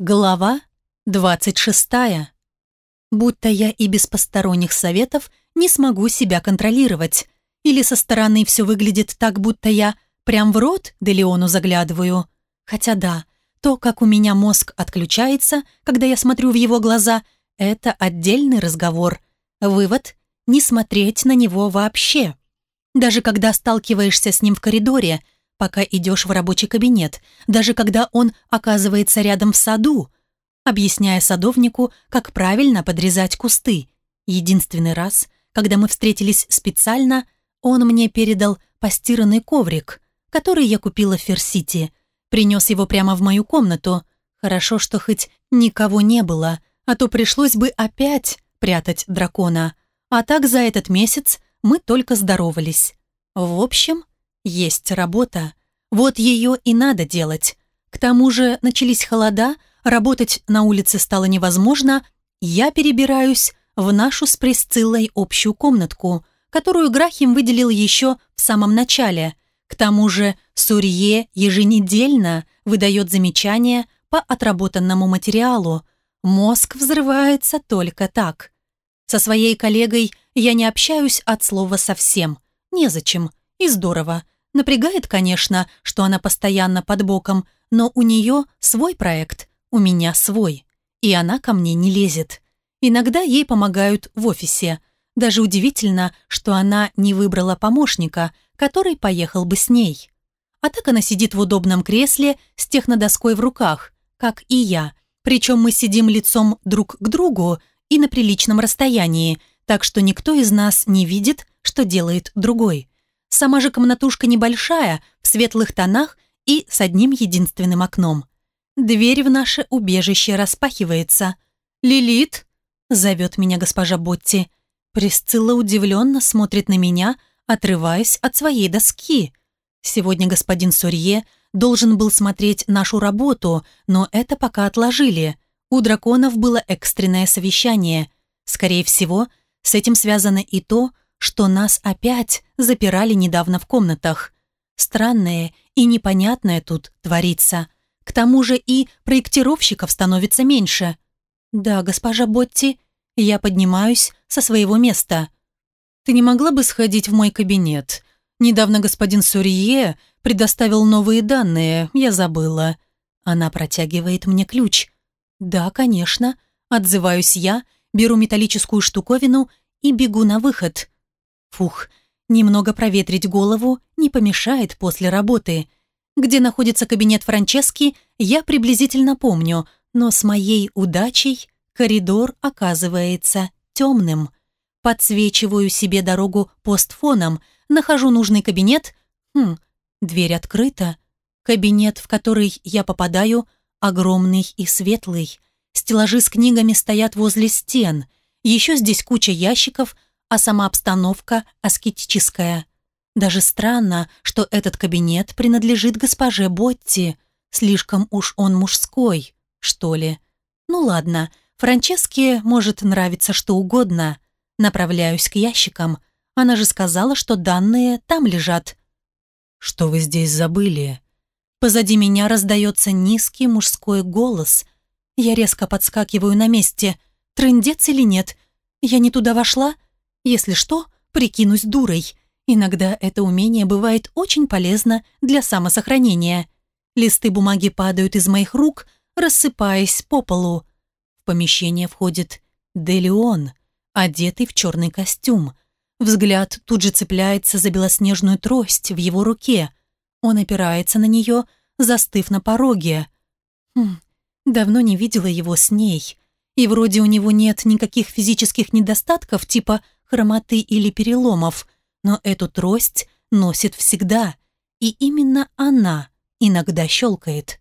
Глава 26. Будто я и без посторонних советов не смогу себя контролировать. Или со стороны все выглядит так, будто я прям в рот Делеону заглядываю. Хотя да, то, как у меня мозг отключается, когда я смотрю в его глаза, это отдельный разговор. Вывод – не смотреть на него вообще. Даже когда сталкиваешься с ним в коридоре – пока идешь в рабочий кабинет, даже когда он оказывается рядом в саду, объясняя садовнику, как правильно подрезать кусты. Единственный раз, когда мы встретились специально, он мне передал постиранный коврик, который я купила в Ферсити. Принес его прямо в мою комнату. Хорошо, что хоть никого не было, а то пришлось бы опять прятать дракона. А так за этот месяц мы только здоровались. В общем, есть работа. Вот ее и надо делать. К тому же начались холода, работать на улице стало невозможно. Я перебираюсь в нашу с Пресциллой общую комнатку, которую Грахим выделил еще в самом начале. К тому же Сурье еженедельно выдает замечания по отработанному материалу. Мозг взрывается только так. Со своей коллегой я не общаюсь от слова совсем. Незачем. И здорово. Напрягает, конечно, что она постоянно под боком, но у нее свой проект, у меня свой. И она ко мне не лезет. Иногда ей помогают в офисе. Даже удивительно, что она не выбрала помощника, который поехал бы с ней. А так она сидит в удобном кресле с технодоской в руках, как и я. Причем мы сидим лицом друг к другу и на приличном расстоянии, так что никто из нас не видит, что делает другой. Сама же комнатушка небольшая, в светлых тонах и с одним единственным окном. Дверь в наше убежище распахивается. «Лилит!» — зовет меня госпожа Ботти. Присцилла удивленно смотрит на меня, отрываясь от своей доски. Сегодня господин Сурье должен был смотреть нашу работу, но это пока отложили. У драконов было экстренное совещание. Скорее всего, с этим связано и то, что нас опять запирали недавно в комнатах. Странное и непонятное тут творится. К тому же и проектировщиков становится меньше. Да, госпожа Ботти, я поднимаюсь со своего места. Ты не могла бы сходить в мой кабинет? Недавно господин Сурье предоставил новые данные, я забыла. Она протягивает мне ключ. Да, конечно, отзываюсь я, беру металлическую штуковину и бегу на выход. Фух, немного проветрить голову не помешает после работы. Где находится кабинет Франчески, я приблизительно помню, но с моей удачей коридор оказывается темным. Подсвечиваю себе дорогу постфоном, нахожу нужный кабинет. Хм, дверь открыта. Кабинет, в который я попадаю, огромный и светлый. Стеллажи с книгами стоят возле стен. Еще здесь куча ящиков – а сама обстановка аскетическая. Даже странно, что этот кабинет принадлежит госпоже Ботти. Слишком уж он мужской, что ли. Ну ладно, Франческе может нравиться что угодно. Направляюсь к ящикам. Она же сказала, что данные там лежат. «Что вы здесь забыли?» Позади меня раздается низкий мужской голос. Я резко подскакиваю на месте. Трындец или нет? Я не туда вошла?» Если что, прикинусь дурой. Иногда это умение бывает очень полезно для самосохранения. Листы бумаги падают из моих рук, рассыпаясь по полу. В помещение входит Делион, одетый в черный костюм. Взгляд тут же цепляется за белоснежную трость в его руке. Он опирается на нее, застыв на пороге. Хм, давно не видела его с ней. И вроде у него нет никаких физических недостатков, типа хромоты или переломов, но эту трость носит всегда, и именно она иногда щелкает.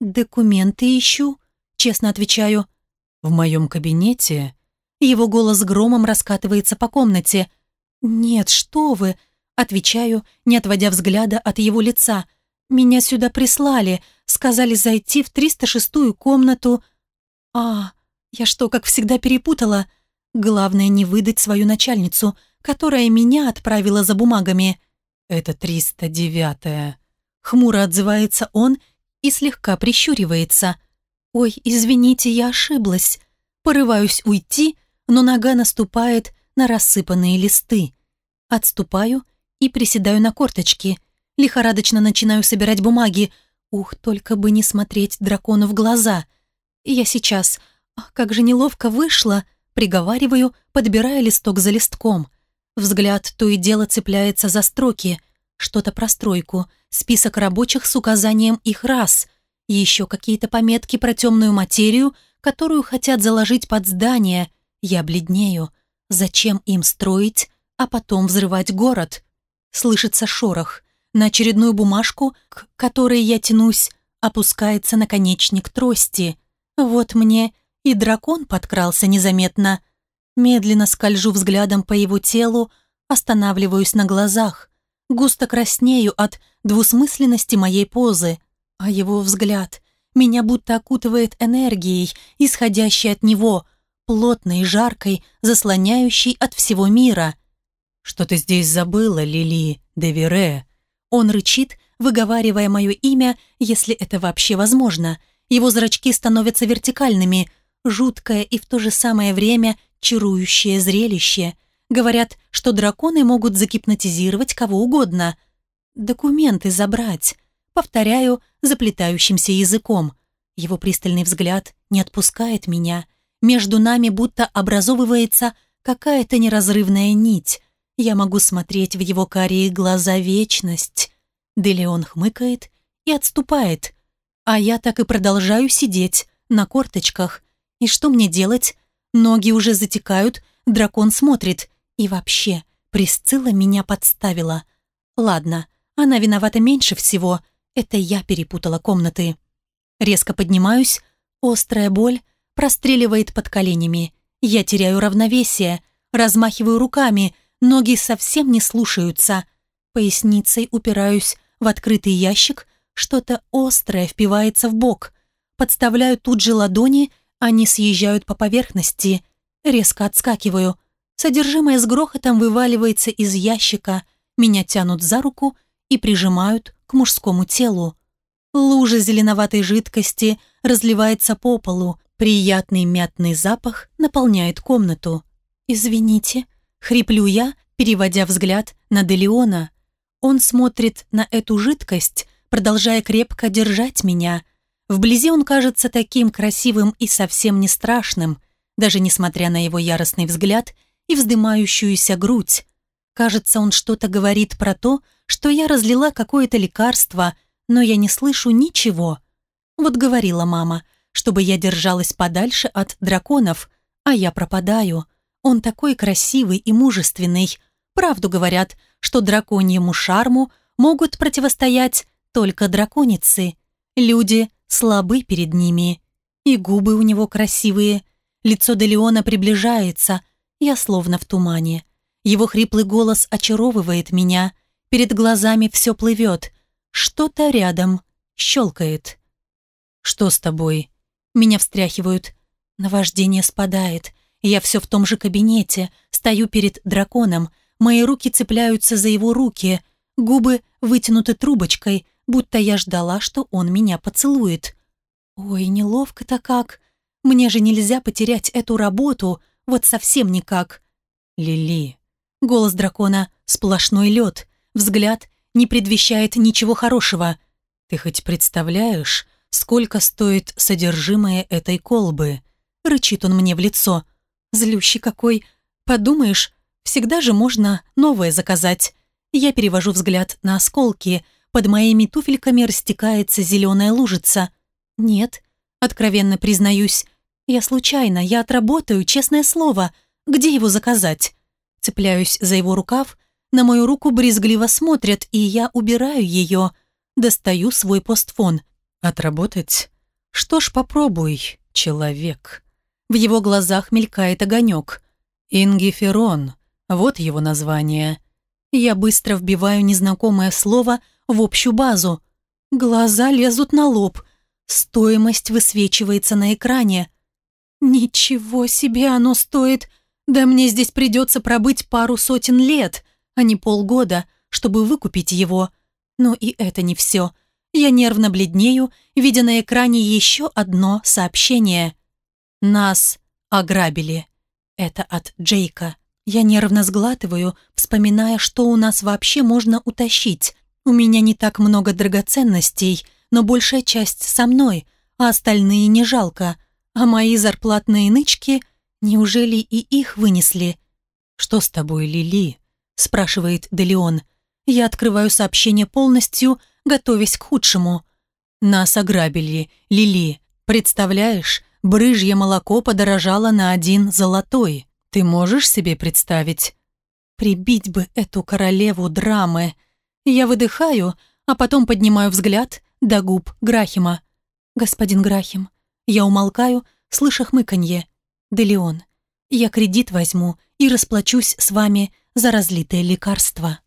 «Документы ищу», — честно отвечаю. «В моем кабинете?» Его голос громом раскатывается по комнате. «Нет, что вы!» — отвечаю, не отводя взгляда от его лица. «Меня сюда прислали, сказали зайти в 306-ю комнату». «А, я что, как всегда перепутала?» Главное не выдать свою начальницу, которая меня отправила за бумагами. Это 309-е. Хмуро отзывается он и слегка прищуривается. Ой, извините, я ошиблась. Порываюсь уйти, но нога наступает на рассыпанные листы. Отступаю и приседаю на корточки. Лихорадочно начинаю собирать бумаги. Ух, только бы не смотреть дракону в глаза. Я сейчас... Ах, как же неловко вышло. Приговариваю, подбирая листок за листком. Взгляд то и дело цепляется за строки. Что-то про стройку, список рабочих с указанием их рас, еще какие-то пометки про темную материю, которую хотят заложить под здание. Я бледнею. Зачем им строить, а потом взрывать город? Слышится шорох. На очередную бумажку, к которой я тянусь, опускается наконечник трости. Вот мне и дракон подкрался незаметно. Медленно скольжу взглядом по его телу, останавливаюсь на глазах, густо краснею от двусмысленности моей позы, а его взгляд меня будто окутывает энергией, исходящей от него, плотной и жаркой, заслоняющей от всего мира. «Что ты здесь забыла, Лили Девере?» Он рычит, выговаривая мое имя, если это вообще возможно. Его зрачки становятся вертикальными, жуткое и в то же самое время чарующее зрелище. Говорят, что драконы могут загипнотизировать кого угодно. Документы забрать. Повторяю заплетающимся языком. Его пристальный взгляд не отпускает меня. Между нами будто образовывается какая-то неразрывная нить. Я могу смотреть в его карие глаза вечность. Делеон хмыкает и отступает. А я так и продолжаю сидеть на корточках, и что мне делать? Ноги уже затекают, дракон смотрит. И вообще, Присцилла меня подставила. Ладно, она виновата меньше всего. Это я перепутала комнаты. Резко поднимаюсь. Острая боль простреливает под коленями. Я теряю равновесие, размахиваю руками, ноги совсем не слушаются. Поясницей упираюсь в открытый ящик, что-то острое впивается в бок. Подставляю тут же ладони, они съезжают по поверхности, резко отскакиваю. Содержимое с грохотом вываливается из ящика, меня тянут за руку и прижимают к мужскому телу. Лужа зеленоватой жидкости разливается по полу, приятный мятный запах наполняет комнату. «Извините», — хриплю я, переводя взгляд на Делиона. Он смотрит на эту жидкость, продолжая крепко держать меня — Вблизи он кажется таким красивым и совсем не страшным, даже несмотря на его яростный взгляд и вздымающуюся грудь. Кажется, он что-то говорит про то, что я разлила какое-то лекарство, но я не слышу ничего. Вот говорила мама, чтобы я держалась подальше от драконов, а я пропадаю. Он такой красивый и мужественный. Правду говорят, что драконьему шарму могут противостоять только драконицы. Люди слабы перед ними. И губы у него красивые. Лицо Делеона приближается. Я словно в тумане. Его хриплый голос очаровывает меня. Перед глазами все плывет. Что-то рядом. Щелкает. «Что с тобой?» Меня встряхивают. Наваждение спадает. Я все в том же кабинете. Стою перед драконом. Мои руки цепляются за его руки. Губы вытянуты трубочкой будто я ждала, что он меня поцелует. Ой, неловко-то как. Мне же нельзя потерять эту работу, вот совсем никак. Лили. Голос дракона — сплошной лед. Взгляд не предвещает ничего хорошего. Ты хоть представляешь, сколько стоит содержимое этой колбы? Рычит он мне в лицо. Злющий какой. Подумаешь, всегда же можно новое заказать. Я перевожу взгляд на осколки — под моими туфельками растекается зеленая лужица. Нет, откровенно признаюсь. Я случайно, я отработаю, честное слово. Где его заказать? Цепляюсь за его рукав. На мою руку брезгливо смотрят, и я убираю ее. Достаю свой постфон. Отработать? Что ж, попробуй, человек. В его глазах мелькает огонек. Ингиферон. Вот его название. Я быстро вбиваю незнакомое слово – в общую базу. Глаза лезут на лоб. Стоимость высвечивается на экране. «Ничего себе оно стоит! Да мне здесь придется пробыть пару сотен лет, а не полгода, чтобы выкупить его. Но и это не все. Я нервно бледнею, видя на экране еще одно сообщение. Нас ограбили. Это от Джейка. Я нервно сглатываю, вспоминая, что у нас вообще можно утащить. У меня не так много драгоценностей, но большая часть со мной, а остальные не жалко. А мои зарплатные нычки, неужели и их вынесли? «Что с тобой, Лили?» – спрашивает Делеон. Я открываю сообщение полностью, готовясь к худшему. «Нас ограбили, Лили. Представляешь, брыжье молоко подорожало на один золотой. Ты можешь себе представить?» «Прибить бы эту королеву драмы!» Я выдыхаю, а потом поднимаю взгляд до губ Грахима. «Господин Грахим». Я умолкаю, слыша хмыканье. «Делеон, я кредит возьму и расплачусь с вами за разлитое лекарство».